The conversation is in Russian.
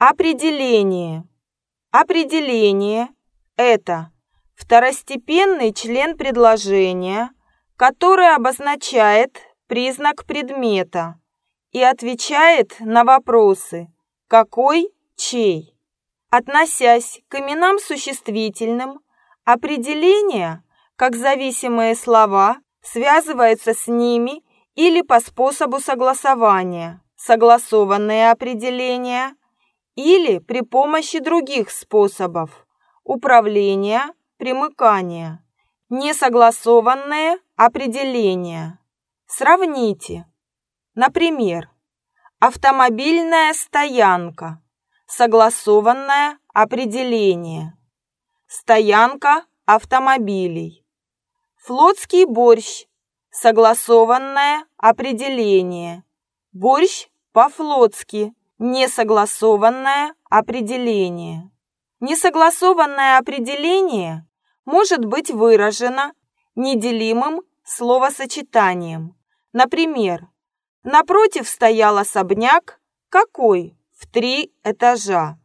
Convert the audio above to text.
Определение. Определение – это второстепенный член предложения, который обозначает признак предмета и отвечает на вопросы «какой», «чей». Относясь к именам существительным, определения, как зависимые слова, связываются с ними или по способу согласования, согласованные определения, или при помощи других способов управления, примыкания, несогласованные определения. Сравните. Например, автомобильная стоянка, согласованное определение, стоянка автомобилей, флотский борщ, согласованное определение, борщ по-флотски, несогласованное определение. Несогласованное определение может быть выражено неделимым словосочетанием. Например, напротив стоял особняк, какой? В три этажа.